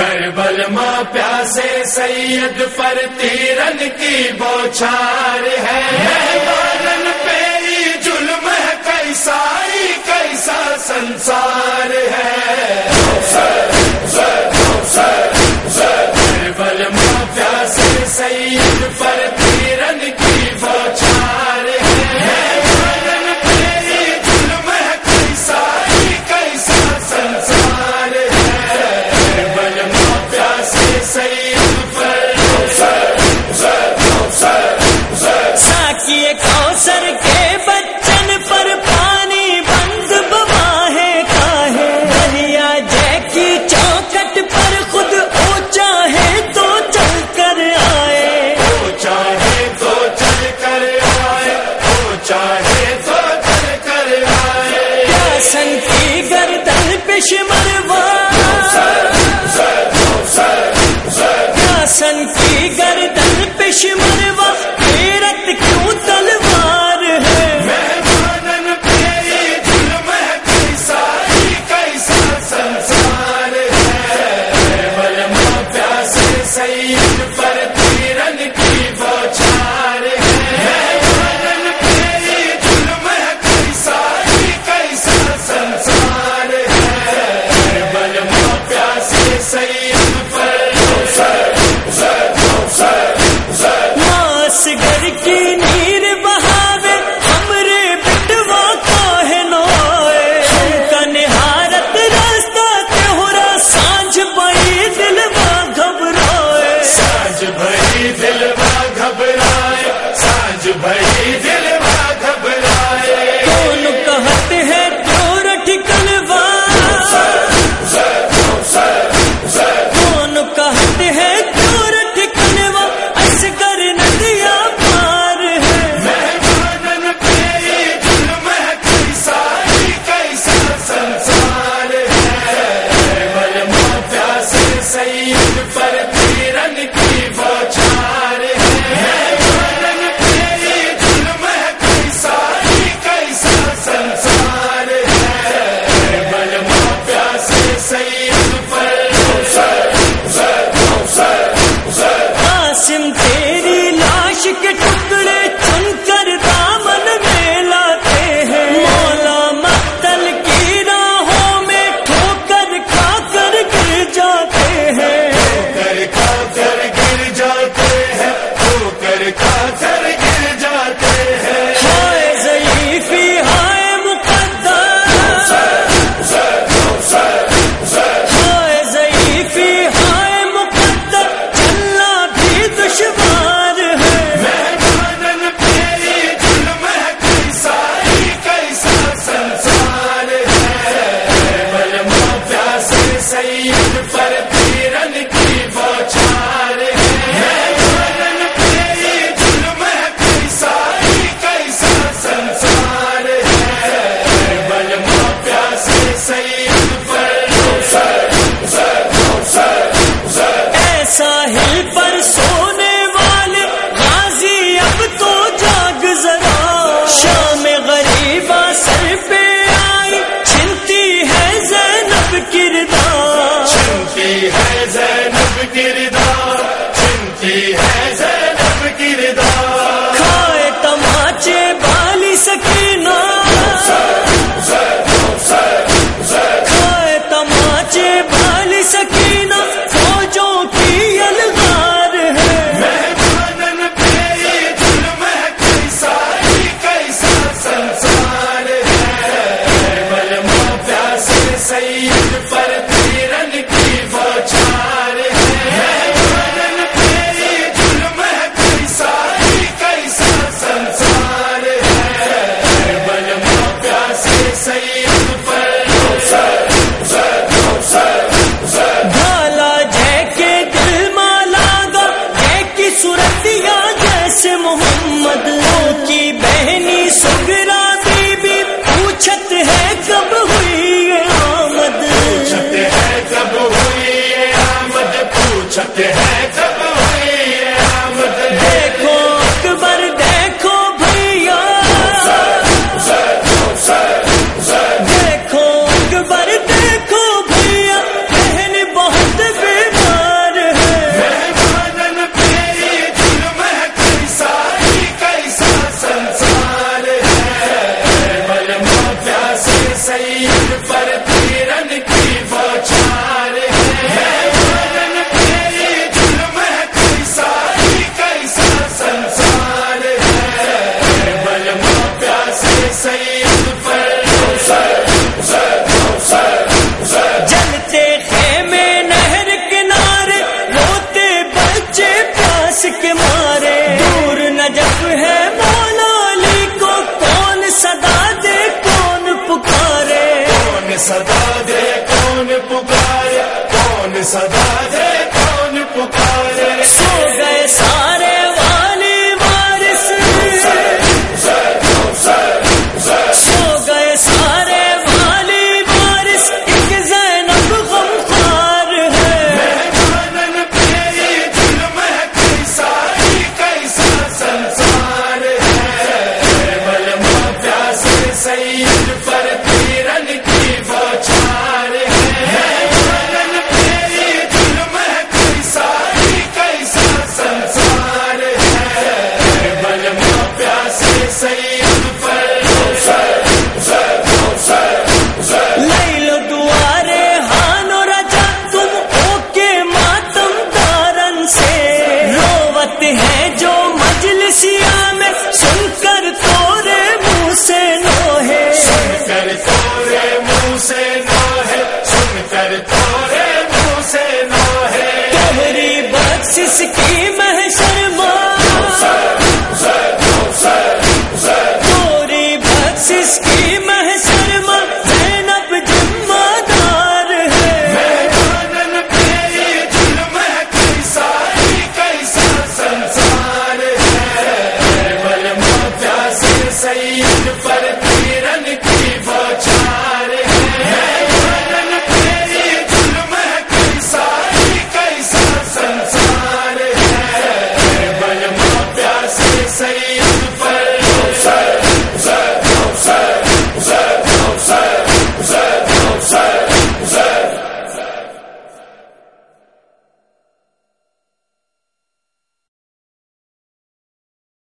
کربل ماں پیاسے سید پر تیرن کی بوچھار ہے۔ مہمانن پہ ظلم ہے کیسا کیسا سنسار ہے۔ جاتی ہے۔ سکتے صدا دے کون پکارے؟ کون صدا دے کون پکارے؟ سو گئے سارے کر تارے منہ سے نہ ہے سن کر تارے منہ سے نہ ہے تہری بخش کی محشر ماں۔ تہری بخشش کی